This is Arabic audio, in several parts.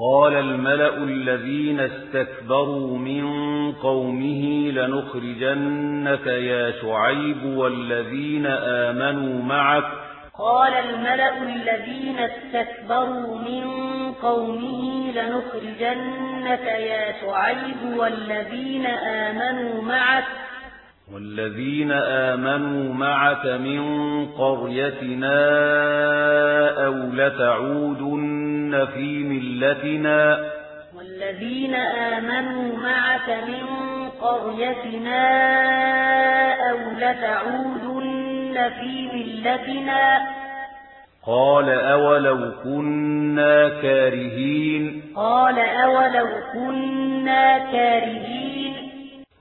قال الملأ الذين استكبروا من قومه لنخرجنك يا شعيب والذين آمنوا معك. قال الملأ الذين استكبروا من قومه لنخرجنك يا شعيب والذين آمنوا معك. والذين آمنوا معك من قريتنا أو لتعودن في ملتنا والذين آمنوا معك من قريتنا أو لتعودن في ملتنا قال أولو كنا كارهين قال أولو كنا كارهين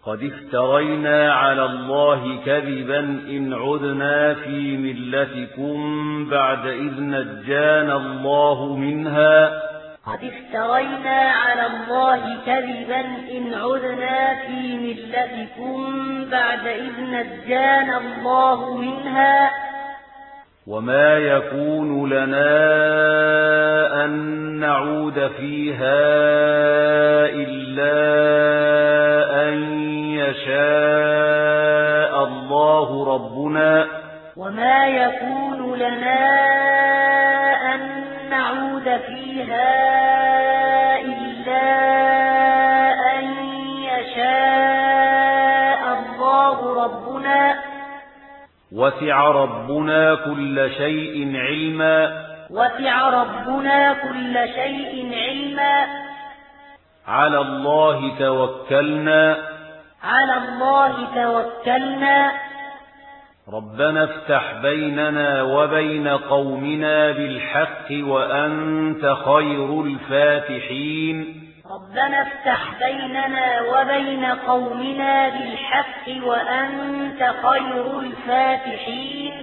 قد افترينا على الله كذبا إن عذنا في ملتكم بعد إذ نجانا الله منها قد افترينا على الله كذبا إن عذنا في ملتكم بعد إذ نجانا الله منها وما يكون لنا أن نعود فيها إلا يشاء الله ربنا وما يكون لنا أن نعود فيها إلا أن يشاء الله ربنا وسع ربنا كل شيء علما وسع ربنا كل شيء علما على الله توكلنا على الله توكلنا. ربنا افتح بيننا وبين قومنا بالحق وأنت خير الفاتحين. ربنا افتح بيننا وبين قومنا بالحق وأنت خير الفاتحين.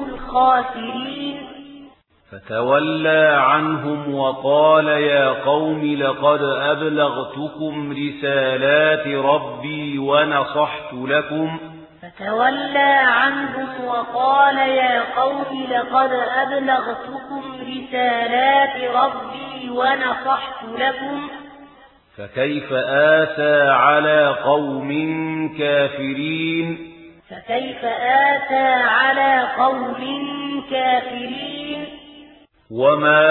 الخاسرين فتولى عنهم وقال يا قوم لقد أبلغتكم رسالات ربي ونصحت لكم فتولى عنهم وقال يا قوم لقد أبلغتكم رسالات ربي ونصحت لكم فكيف آتى على قوم كافرين؟ فكيف آتى على قوم كافرين؟ وما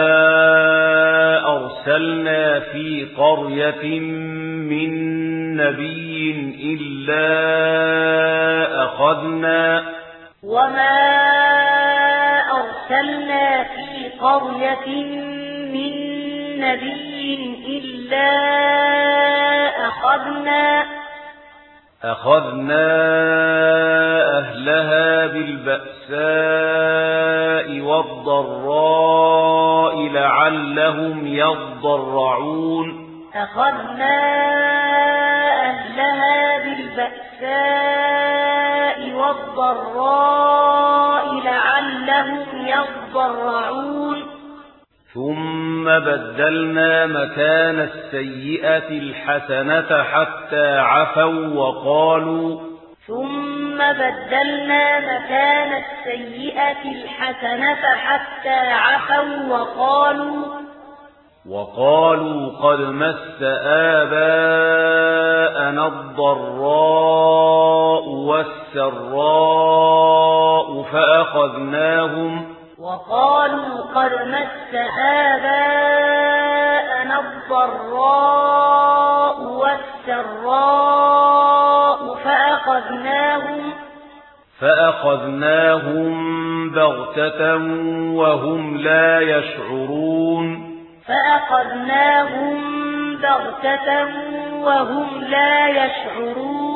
أرسلنا في قرية من نبي إلا أخذنا وما أرسلنا في قرية من نبي إلا أخذنا أخذنا أهلها بالبأساء والضراء لعلهم يضرعون. أخذنا أهلها بالبأساء والضراء لعلهم يضرعون. ثم ثم بدلنا مكان السيئة الحسنة حتى عفوا وقالوا ثم بدلنا مكان السيئة الحسنة حتى عفوا وقالوا وقالوا قد مس آباءنا الضراء والسراء فأخذناهم وقالوا قد مس آباءنا الضراء والسراء فأخذناهم فأخذناهم بغتة وهم لا يشعرون فأخذناهم بغتة وهم لا يشعرون